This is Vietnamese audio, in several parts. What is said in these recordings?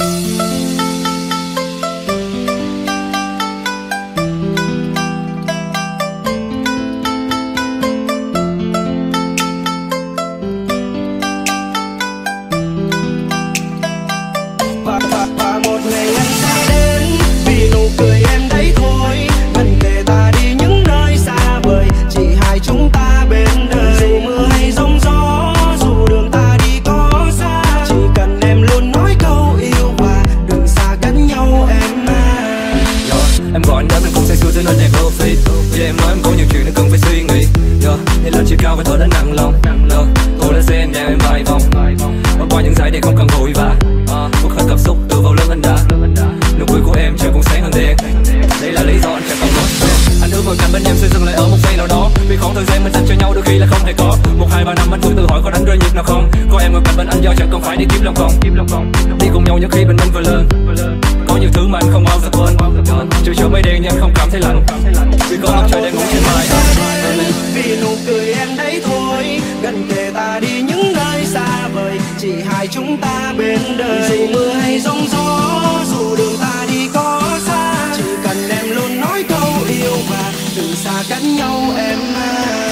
Música trên đời. Dù mưa hay sóng gió, dù đường ta đi có xa, chỉ cần em luôn nói câu yêu và từ xa cách nhau em à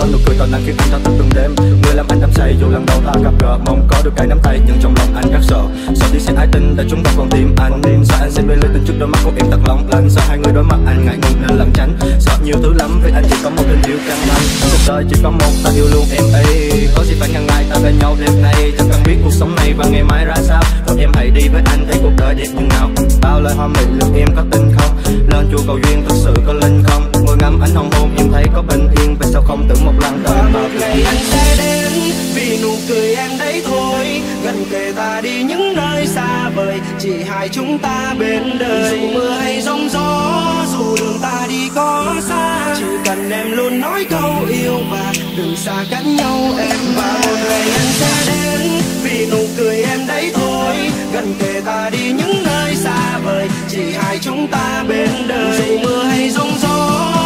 cho nụ cười tỏ nắng khi anh ta thức từng đêm. Người làm anh đắm say dù lần đầu ta gặp gỡ, mong có được cái nắm tay nhưng trong lòng anh rất sợ. Sợ đi sẽ ai tin để chúng ta còn tìm anh. Tin sao anh sẽ mê lưới tình trước đôi mắt của em thật lòng lanh sợ hai người đối mặt anh ngại ngùng nên làm tránh. Sợ nhiều thứ lắm vì anh chỉ có một tình yêu căng thẳng. Cuộc đời chỉ có một, ta yêu luôn em ấy. Có gì phải ngần ngại, ta bên nhau đêm nay. Chẳng cần biết cuộc sống này và ngày mai ra sao. Rồi em hãy đi với anh, thấy cuộc đời đẹp như nào. Bao lời hoa mình lượt em có tin không? Lên chùa cầu duyên thật sự có linh không? trong ánh hôn em thấy có bình yên Vậy sao không tưởng một lần thôi. Ngày anh sẽ đến, vì nụ cười em đấy thôi. Gần kề ta đi những nơi xa vời, Chỉ hai chúng ta bên đời. Dù mưa hay giông gió, dù đường ta đi có xa, Chỉ cần em luôn nói câu yêu và Đừng xa cách nhau, em và Một ngày anh sẽ đến, vì nụ cười em đấy thôi. Gần kề ta đi những nơi xa vời, Chỉ hai chúng ta bên đời. Dù mưa hay giông gió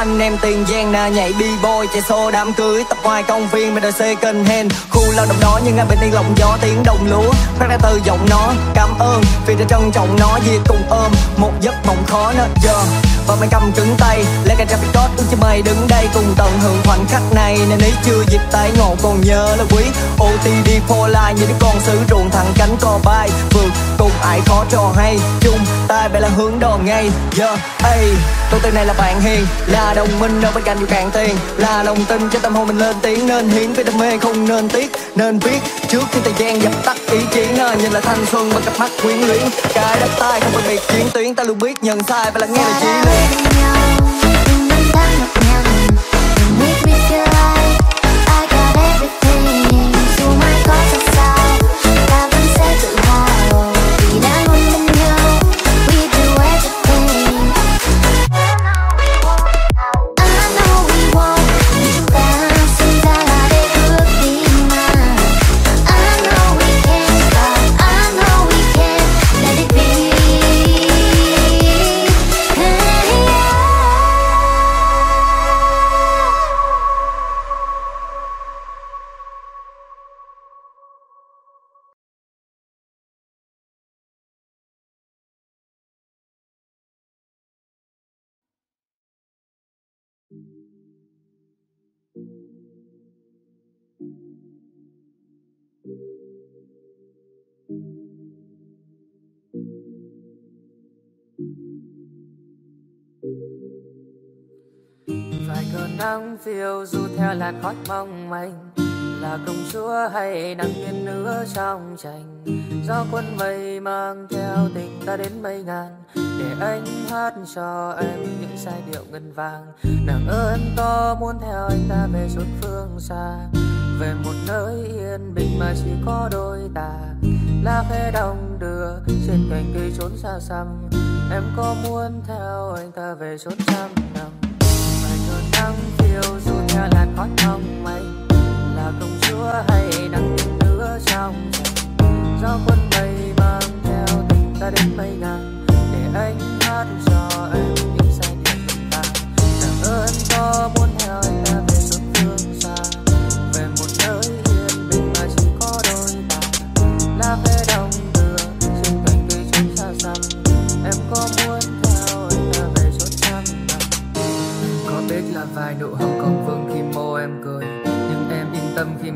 anh em tiền giang na nhảy đi boy chạy xô đám cưới, tập ngoài công viên bên second hand. Khu lao động đó nhưng anh bên yên lòng gió tiếng đồng lúa, phát ra từ giọng nó, cảm ơn vì đã trân trọng nó, vì cùng ôm một giấc mộng khó nó giờ. Và mày cầm cứng tay, lấy cái traffic code, ước cho mày đứng đây cùng tận hưởng khoảnh khắc này. Nên ý chưa dịp tái ngộ, còn nhớ là quý OTD for life như đứa con xứ ruộng thẳng cánh co bay, vượt cùng ai khó trò hay. Chưa ta vậy là hướng đòn ngay. Giờ yeah, ây tôi tên này là bạn hiền. Là đồng minh ở bên cạnh dù cạn tiền. Là lòng tin cho tâm hồn mình lên tiếng. Nên hiến với đam mê không nên tiếc. Nên biết trước khi thời gian dập tắt ý chí nên nhìn là thanh xuân bằng cặp mắt quyến luyến. Cái đất tay không phân biệt chiến tuyến. Ta luôn biết nhận sai và là nghe là chỉ lý vài cơn nắng phiêu du theo làn khói mong manh, là công chúa hay nàng tiên nữ trong tranh do quân mây mang theo tình ta đến mây ngàn, để anh hát cho em những giai điệu ngân vàng nàng ơn to muốn theo anh ta về suốt phương xa, về một nơi yên bình mà chỉ có đôi ta. Lá khẽ đông đưa, trên cành cây trốn xa xăm em có muốn theo anh ta về chốn trăm năm? Vài cơn nắng phiêu du theo làn khói mong mây là công chúa hay nắng nữa trong do quân mây mang theo tình ta đến mây ngàn, để anh hát cho em những sai điệu tình ta. Cảm ơn có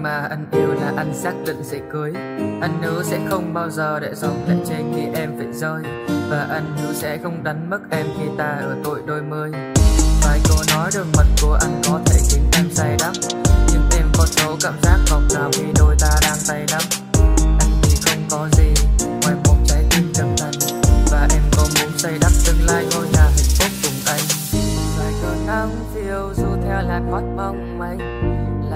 mà anh yêu là anh xác định sẽ cưới. Anh hứa sẽ không bao giờ để dòng lại trên khi em phải rơi. Và anh hứa sẽ không đánh mất em khi ta ở tuổi đôi mươi. Vài câu nói đường mật của anh có thể khiến em say đắm. Nhưng em có số cảm giác vòng nào khi đôi ta đang tay nắm anh thì không có gì ngoài một trái tim trầm lặng và em có muốn xây đắp tương lai ngôi nhà hạnh phúc cùng anh. Vài cơn nắng phiêu du theo làn khót mong manh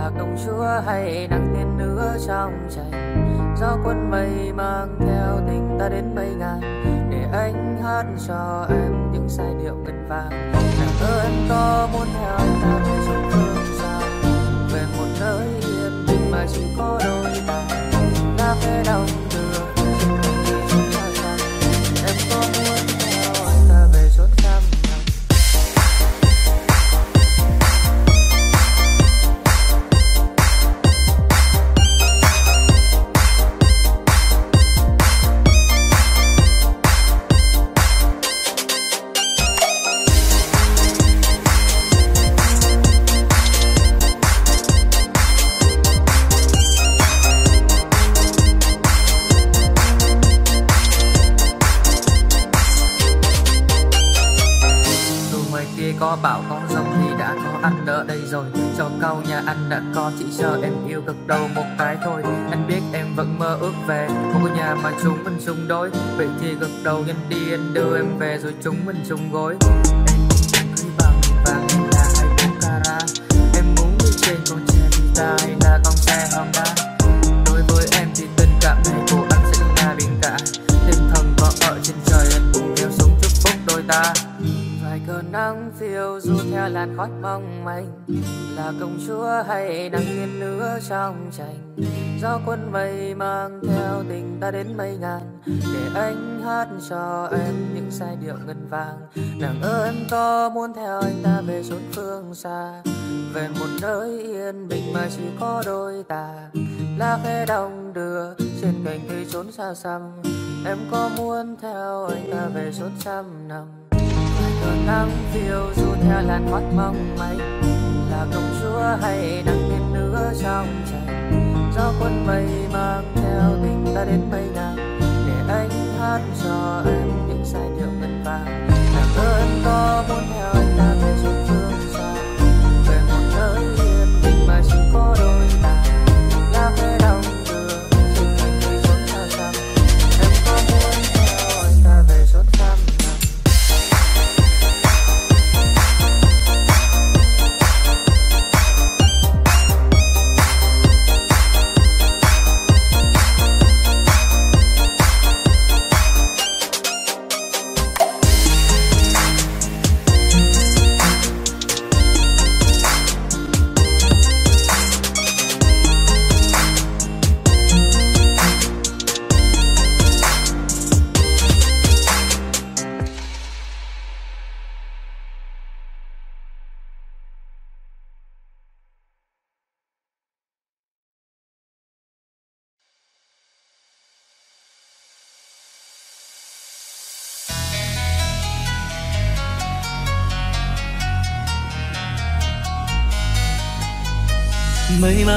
là công chúa hay nắng tiên nữ trong tranh do quân mây mang theo tình ta đến mây ngàn, để anh hát cho em những giai điệu ngân vàng nàng ơn có muốn theo anh ta về phương xa về một nơi yên bình mà chỉ có đôi ta lá khẽ đồng có bão có giông thì đã có anh ở đây rồi. Cho câu nhà anh đã có, chỉ chờ em yêu gật đầu một cái thôi. Anh biết em vẫn mơ ước về một ngôi nhà mà chúng mình chung đôi vậy thì gật đầu nhanh đi, anh đưa em về rồi chúng mình chung gối. Em muốn cưới bằng vàng là hai bốn carat em muốn đi trên con xe guitar hay là con xe honda đối với em thì tình cảm này của anh sẽ là biển cả. Tinh thần có ở trên trời, anh cũng theo sống chúc phúc đôi ta nắng phiêu du theo làn khói mong manh. Là công chúa hay nàng tiên nữa trong tranh do quân mây mang theo tình ta đến mây ngàn. Để anh hát cho em những giai điệu ngân vàng nàng ơi em có muốn theo anh ta về chốn phương xa. Về một nơi yên bình mà chỉ có đôi ta. Lá khẽ đong đưa trên cành cây trốn xa xăm. Em có muốn theo anh ta về chốn trăm năm cờ nắng phiêu du theo làn mắt mong manh. Là công chúa hay nàng tiên nữ trong trời do quân mây mang theo tình ta đến mây ngàn để anh hát cho em những giai điệu ngân vàng cảm ơn có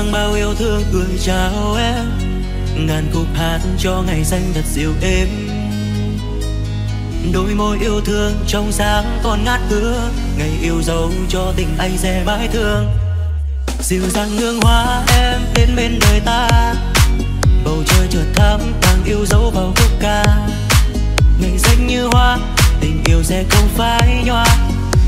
mang bao yêu thương gửi chào em. Ngàn khúc hát cho ngày xanh thật dịu êm. Đôi môi yêu thương trong sáng còn ngát hương ngày yêu dấu cho tình anh dè bãi thương. Dịu dàng hương hoa em đến bên đời ta. Bầu trời chợt thắm càng yêu dấu vào khúc ca. Ngày xanh như hoa, tình yêu sẽ không phai nhòa.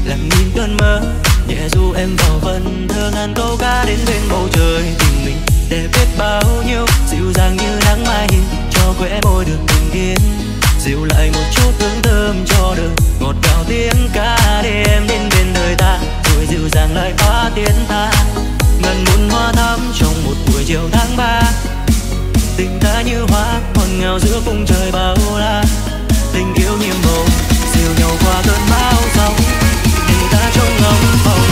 Làm nghìn cơn mơ nhẹ du em vào vần thơ ngàn câu ca đến bên bầu trời. Tình mình để biết bao nhiêu, dịu dàng như nắng mai hiền cho khỏe môi được bình yên. Dịu lại một chút hương thơm cho đời ngọt ngào tiếng ca để em đến bên đời ta, rồi dịu dàng lại phá tiến ta ngần muôn hoa thắm trong một buổi chiều tháng ba. Tình ta như hoa, ngọt ngào giữa cung trời bao la. Tình yêu nhiệm màu dìu nhau qua cơn bão giông trong.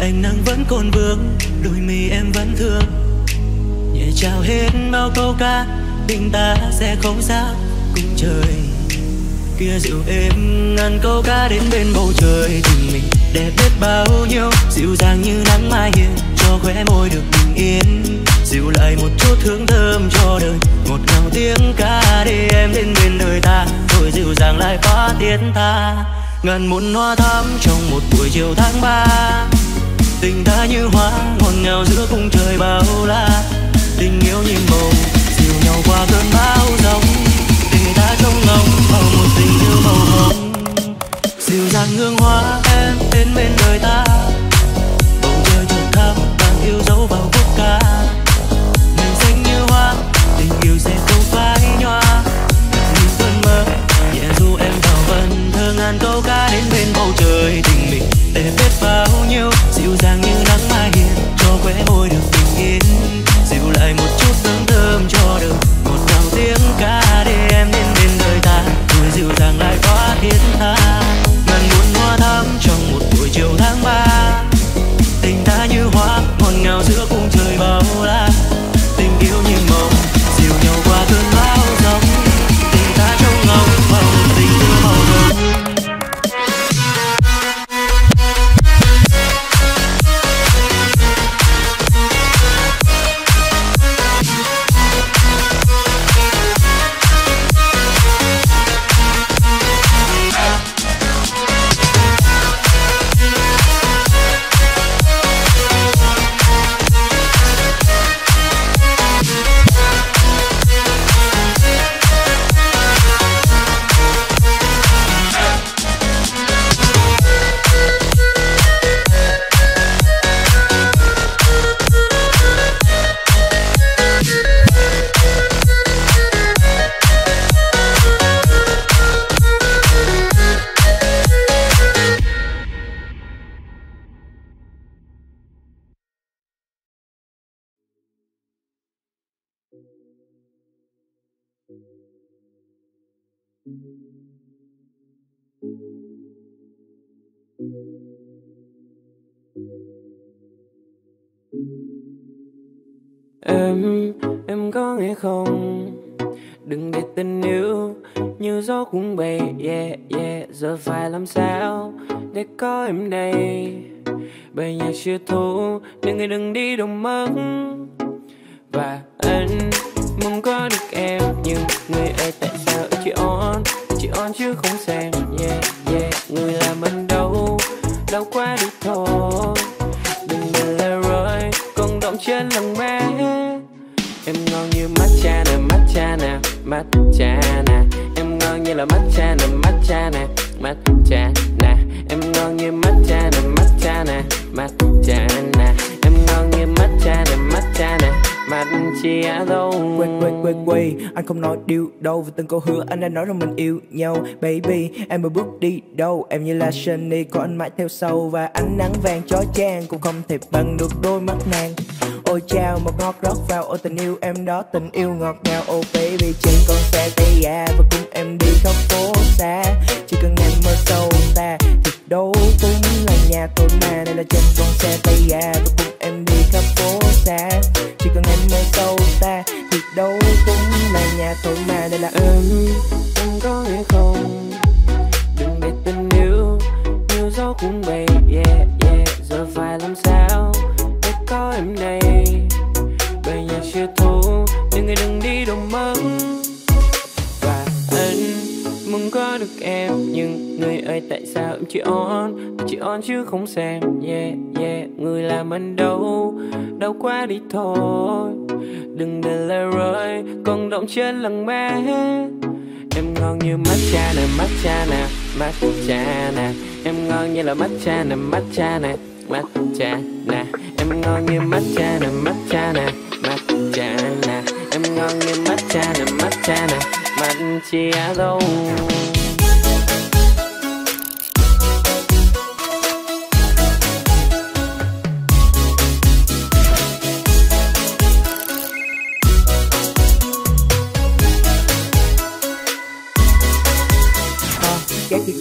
Anh nắng vẫn còn vương, đôi mi em vẫn thương. Nhẹ chào hết bao câu ca, tình ta sẽ không xa cùng trời. Kia dịu êm ngàn câu ca đến bên bầu trời, tình mình đẹp biết bao nhiêu. Dịu dàng như nắng mai hiền, cho khóe môi được bình yên. Dịu lại một chút hương thơm cho đời một ngào tiếng ca để em đến bên đời ta. Rồi dịu dàng lại quá tiếng ta ngàn muôn hoa thắm trong một buổi chiều tháng ba. Tình ta như hoa, ngọt ngào giữa cung trời bao la. Tình yêu như màu dìu nhau qua cơn bão giông. Tình ta trong lòng bao một tình yêu màu hồng. Dịu dàng hương hoa em đến bên đời ta. Bầu trời thật thắm đang yêu dấu vào khúc ca. Mình xanh như hoa, tình yêu sẽ đàn câu ca đến bên bầu trời tình mình. Để biết bao nhiêu, dịu dàng như nắng mai hiền cho khóe môi được bình yên. Dịu lại một chút hương thơm cho đời. Em, em có nghe không? Đừng để tình yêu như gió cuốn bay Yeah, yeah, giờ phải làm sao để có em đây Bây giờ chưa thu, người đừng đi đâu mất làm chứ không xem yeah yeah người làm anh đâu đâu quá đi thôi. Đừng để lời rồi còn động trên lòng mẹ em ngon như matcha nè matcha nè matcha nè. Em ngon như là matcha nè matcha nè matcha nè. Em ngon như matcha nè matcha nè matcha nè. Em ngon như matcha nè matcha nè. Matcha đâu? Quay quay quay quay anh không nói điều đâu, vì từng câu hứa anh đã nói rằng mình yêu nhau. Baby, em mới bước đi đâu, em như là Sunny, có anh mãi theo sau. Và ánh nắng vàng chói chang cũng không thể bằng được đôi mắt nàng. Ôi chao một ngọt rót vào, ôi tình yêu em đó, tình yêu ngọt ngào. Oh baby, trên con xe tay à và cùng em đi khắp phố xa. Chỉ cần em mơ sâu xa, thì đâu cũng là nhà tôi mà. Đây là trên con xe tay à và không xem. Yeah yeah, người làm anh đâu đâu quá đi thôi. Đừng để lời rơi, còn động trên lần bé em ngon như matcha nè matcha nè matcha nè. Em ngon như là matcha nè matcha nè matcha nè. Em ngon như matcha nè matcha nè matcha nè. Em ngon như matcha nè matcha nè. Matcha đâu?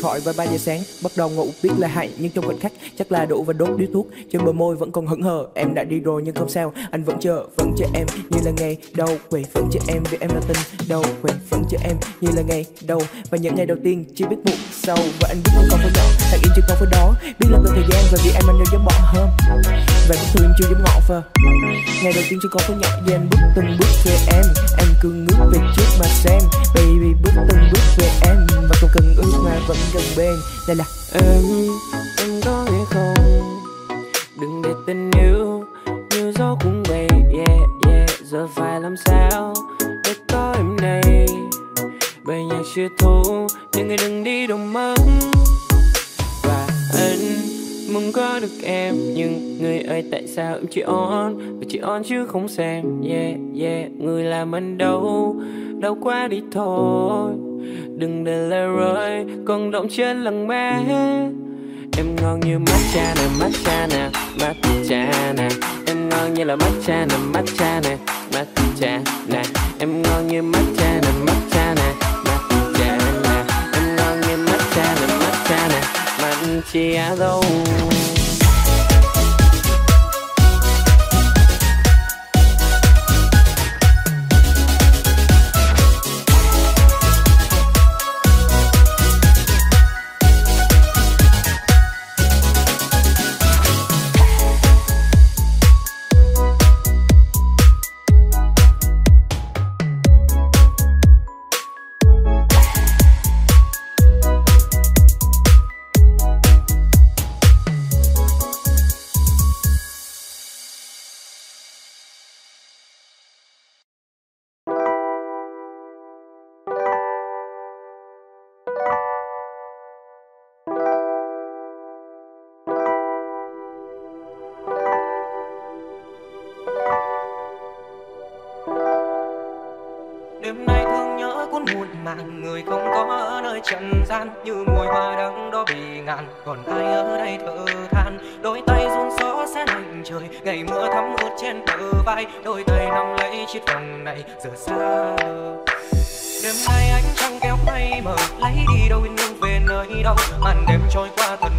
Thoại vào 3 giờ sáng. Bắt đầu ngủ biết là hại nhưng trong khoảnh khắc, chắc là đủ và đốt điếu thuốc. Trên bờ môi vẫn còn hững hờ, em đã đi rồi nhưng không sao. Anh vẫn chờ vẫn chờ em như là ngày đầu quỳ vẫn chờ em vì em là tình đầu quỳ vẫn chờ em như là ngày đầu. Và những ngày đầu tiên chỉ biết buồn sâu. Và anh biết không còn phải nhỏ, Thằng yên chưa còn phải đó. Biết là từ thời gian và vì em anh đâu giống bỏ hơn. Và bức thường em chưa giống ngọt phờ ngày đầu tiên chưa có phải nhỏ, vì anh bước từng bước về em. Em cứ ngước về trước mà xem. Baby, bước từng bước về em. Và không cần ước mà vẫn gần bên. Đây là em em có nghe không? Đừng để tình yêu như gió cũng về. Yeah yeah, giờ phải làm sao để có em này? Bài nhạc chưa thu, nhưng người đừng đi đâu mất. Muốn có được em. Nhưng người ơi, tại sao em chỉ on và chỉ on chứ không xem. Yeah yeah, người làm anh đâu đâu qua đi thôi. Đừng để lời rơi, còn động trên lần bé em ngon như matcha nè matcha nè matcha nè. Em ngon như là matcha nè matcha nè matcha nè. Em ngon như matcha nè matcha nè matcha nè. Em ngon như matcha matcha nè matcha đâu.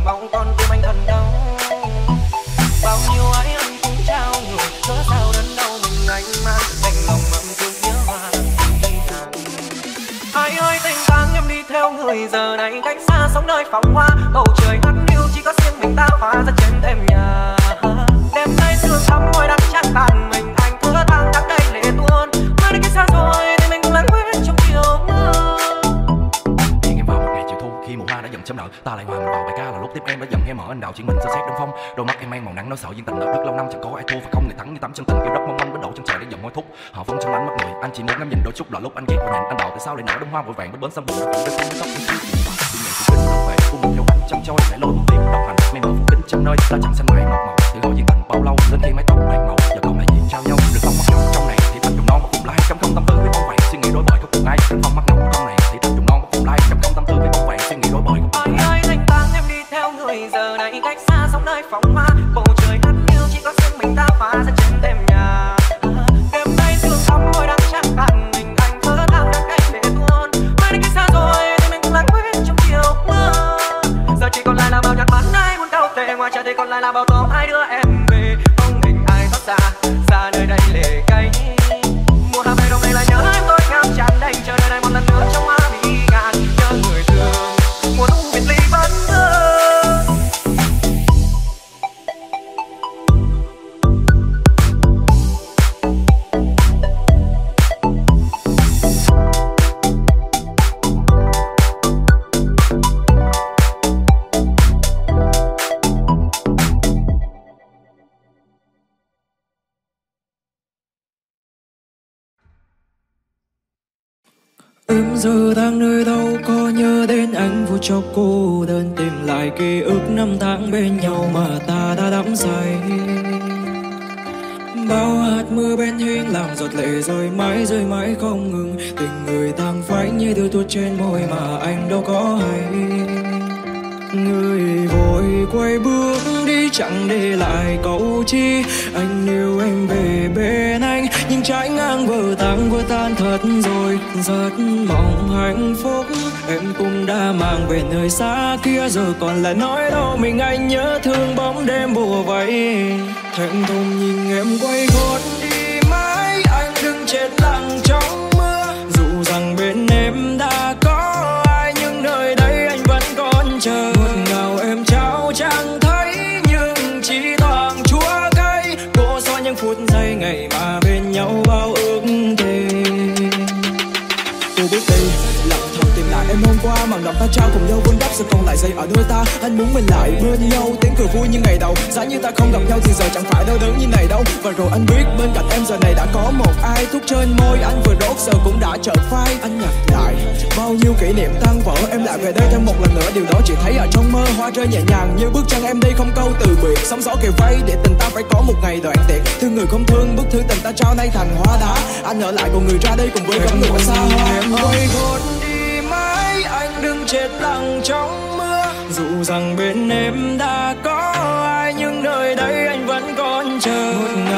mong con cùng anh thần đau. Bao nhiêu ái ân cũng trao người cớ sao đến đâu mình anh mang đành lòng mầm thương nhớ và đây ai ơi, tình tang em đi theo người giờ này, cách xa sống nơi phóng hoa. Bầu trời ngắt yêu chỉ có riêng mình ta hóa ra trời em sợ duyên tình đã rất lâu năm chẳng có ai thua và không người thắng như tắm chân tình yêu rất mong manh bắt đầu trong trời để dòng hối thúc. Họ phong trong ánh mắt người anh chỉ muốn ngắm nhìn đôi chút là lúc anh ghét và nhìn anh đạo tại sao lại nở đông hoa vội vàng bên bến sông buồn cũng đã không tóc em chiếu chuyện bạc chuyện ngày chuyện kinh về cùng một theo anh trong trôi lại lôi một tim độc hành mây mờ phủ kính trăm nơi, ta chẳng xanh mãi ngọt màu. Từ gọi duyên tình bao lâu, đến khi mái tóc bạc màu ai ngoài trời thì còn lại là bao tố ai đưa em về không hình ai thoát xa xa nơi đây lệ cánh Em giờ đang nơi đâu có nhớ đến anh vô cho cô đơn tìm lại ký ức năm tháng bên nhau mà ta đã đắm say. Bao hạt mưa bên hiên làm giọt lệ rơi mãi rơi mãi không ngừng. Tình người tan phai như thứ tuột trên môi mà anh đâu có hay người vội quay bước đi, chẳng để lại câu chi. Anh yêu em về bên anh, nhưng trái ngang vừa tan vừa tan. Thật rồi rất mong hạnh phúc, em cũng đã mang về nơi xa kia. Giờ còn lại nói đâu, mình anh nhớ thương bóng đêm bùa vây thẹn thùng nhìn em quay gót còn lại giây ở đôi ta. Anh muốn mình lại bên nhau tiếng cười vui như ngày đầu. Giá như ta không gặp nhau thì giờ chẳng phải đau đớn như này đâu. Và rồi anh biết bên cạnh em giờ này đã có một ai. Thuốc trên môi anh vừa đốt giờ cũng đã chợt phai. Anh nhặt lại bao nhiêu kỷ niệm tan vỡ, em lại về đây thêm một lần nữa. Điều đó chỉ thấy ở trong mơ, hoa rơi nhẹ nhàng như bước chân em đi không câu từ biệt. Sóng gió kề vây để tình ta phải có một ngày đoạn tiệc. Thương người không thương, bức thư tình ta trao nay thành hoa đá. Anh ở lại cùng người ra đây cùng với con người xa hoa. Em ơi gót chết lặng trong mưa. Dù rằng bên em đã có ai, nhưng nơi đây anh vẫn còn chờ. ngọt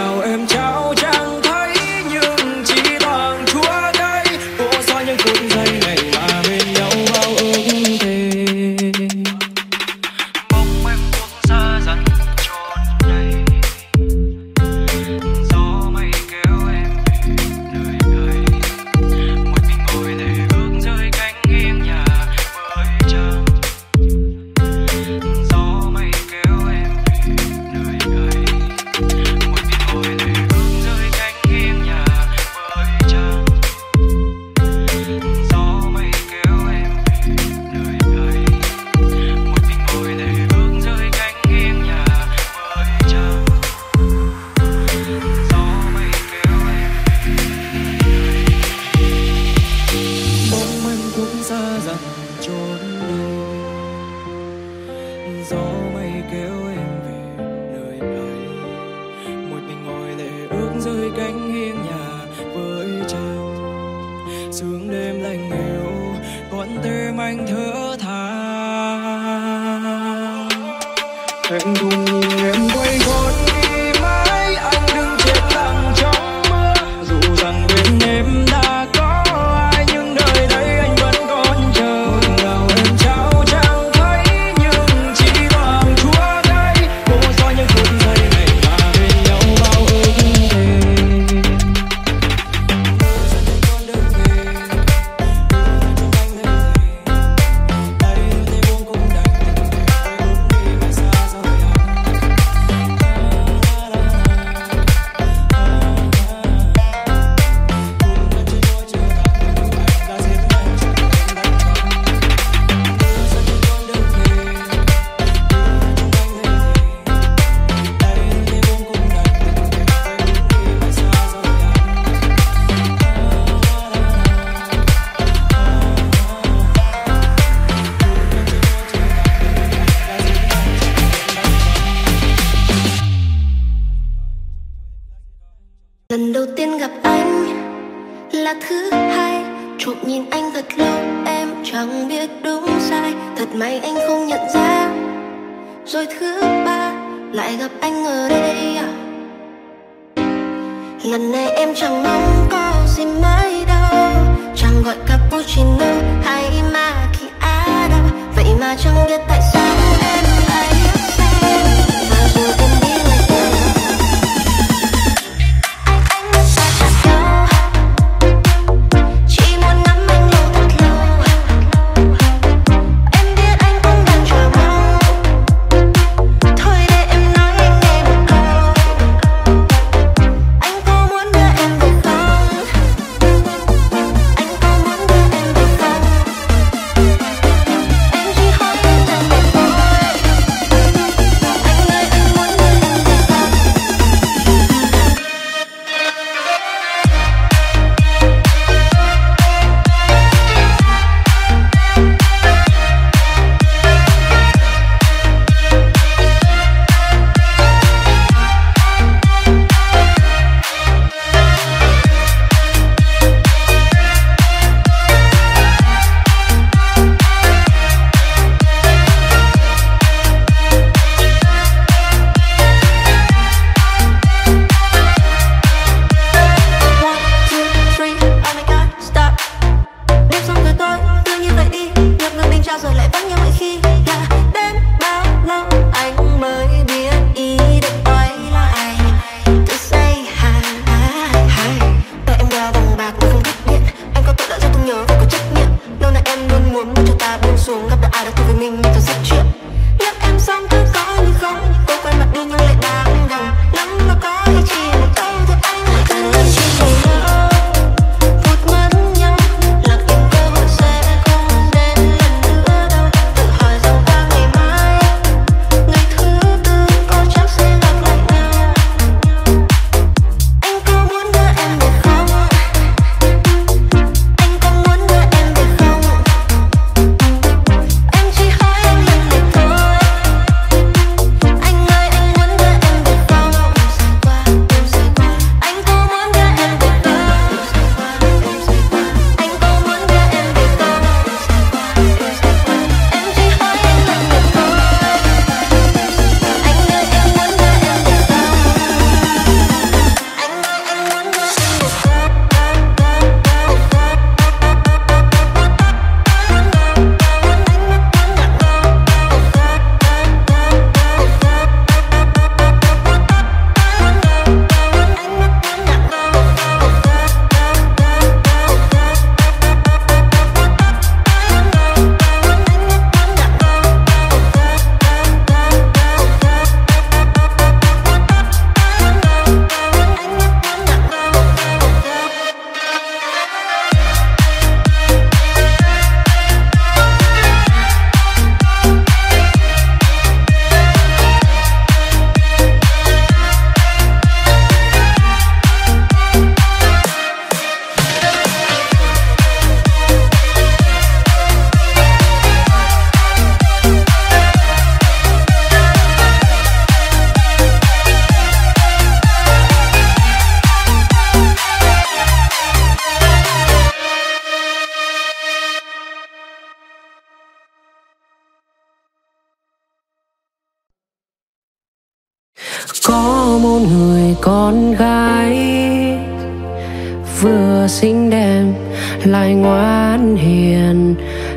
lại ngoan hiền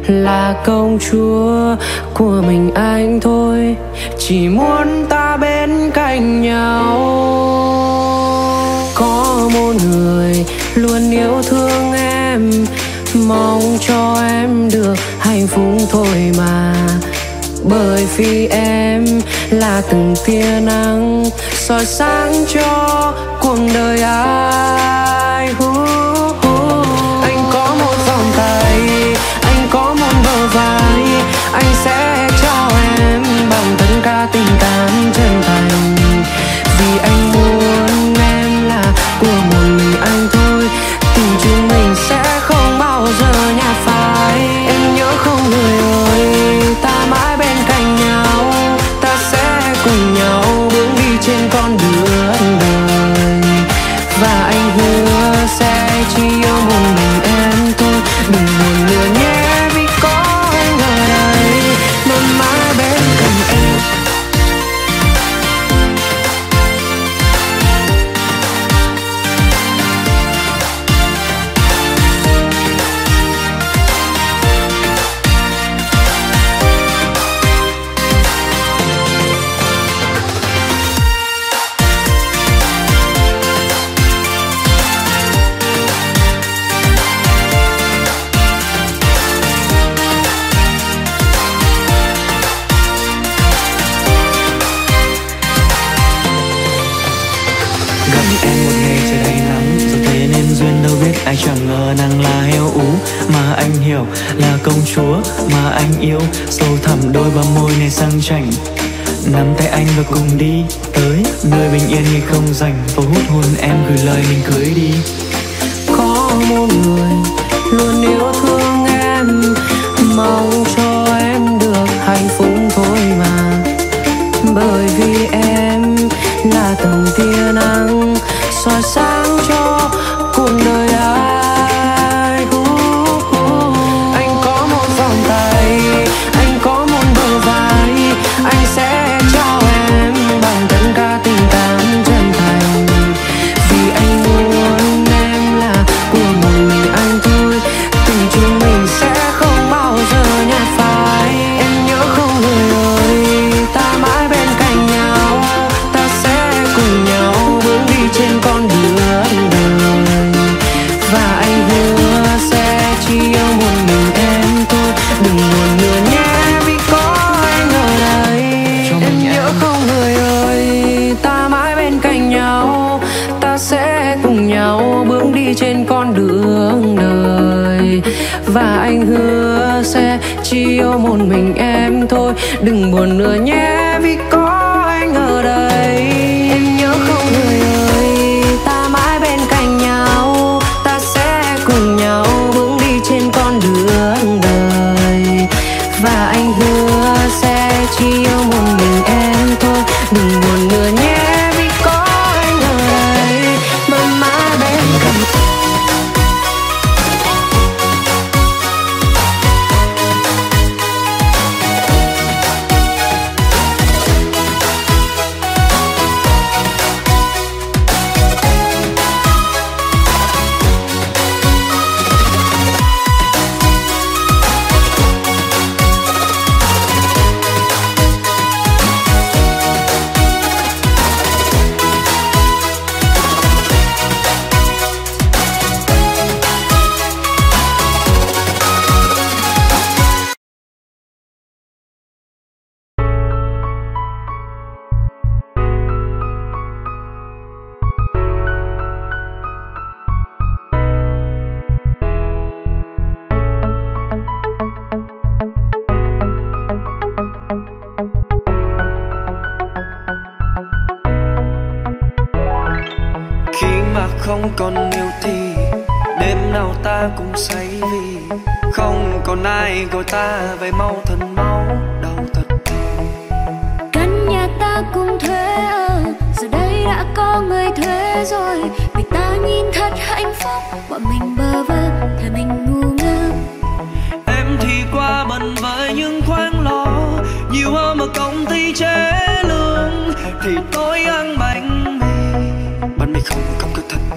là công chúa của mình anh thôi. Chỉ muốn ta bên cạnh nhau. Có một người luôn yêu thương em, mong cho em được hạnh phúc thôi mà. Bởi vì em là từng tia nắng soi sáng cho cuộc đời ai. Uh. bờ vai anh sẽ trao em bằng tất cả tình cảm chân thành. Vì anh muốn em là của một mình anh thôi. Tình chúng mình sẽ không bao giờ nhạt phai. Em nhớ không người ơi, ta mãi bên cạnh nhau. Ta sẽ cùng nhau bước đi trên con đường đời. Và anh hứa sẽ chia là công chúa mà anh yêu. Sâu thẳm đôi bờ môi này sang chảnh. Nắm tay anh và cùng đi tới. Nơi bình yên như không dành và hút hồn em gửi lời mình cưới đi. Có một người luôn yêu thương em. Mong cho em được hạnh phúc thôi mà. Bởi vì em là từng tia nắng soi sáng đừng buồn nữa nhé. không còn yêu thì đêm nào ta cũng say vì không còn ai gọi ta về mau thần mau đau thật căn nhà ta cũng thuê ở giờ đây đã có người thuê rồi. Vì ta nhìn thật hạnh phúc bọn mình bơ vơ thì mình ngu ngơ. Em thì qua bận với những khoáng lo nhiều hơn mà công ty chế lương. Thì tôi ăn bánh mì. Bánh mì không công thức thật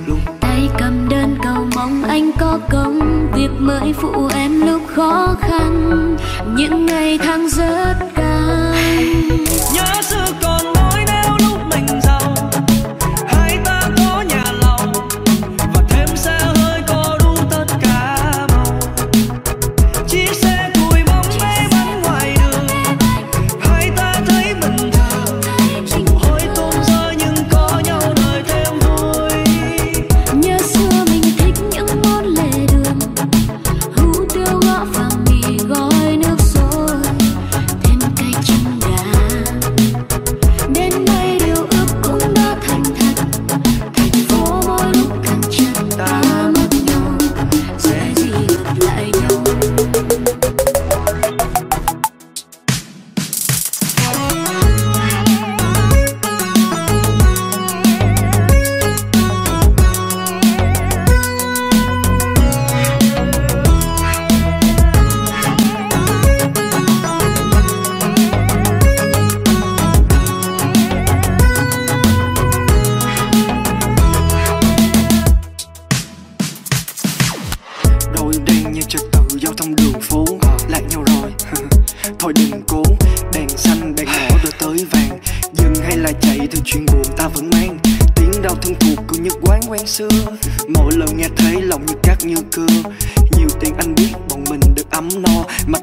cầm đơn cầu mong anh có công. Việc mới phụ em lúc khó khăn. Những ngày tháng rất căng. Nhớ xưa còn nói nếu lúc mình giàu. Hai ta có nhà lầu. Và thêm xe hơi có đủ tất cả màu chỉ sẽ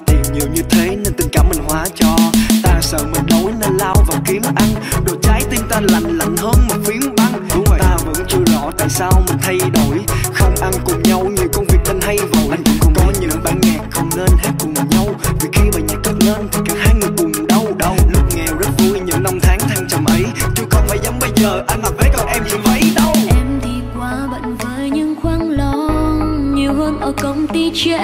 tiền nhiều như thế nên tình cảm mình hóa cho. Ta sợ mình đói nên lao vào kiếm ăn. Đồ trái tim ta lạnh lạnh hơn một phiến băng. Đúng rồi. ta vẫn chưa rõ tại sao mình thay đổi. Không ăn cùng nhau nhiều công việc nên hay vội. Anh cũng không có những bản nhạc không nên hát cùng nhau. Vì khi mà nhạc cất lên thì cả hai người cùng đau đau. Lúc nghèo rất vui những năm tháng thăng trầm ấy. Chứ không phải giống bây giờ anh mặc váy còn em chưa váy đâu. Em thì quá bận với những khoáng lo nhiều hơn ở công ty trễ